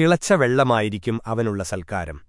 തിളച്ച വെള്ളമായിരിക്കും അവനുള്ള സൽക്കാരം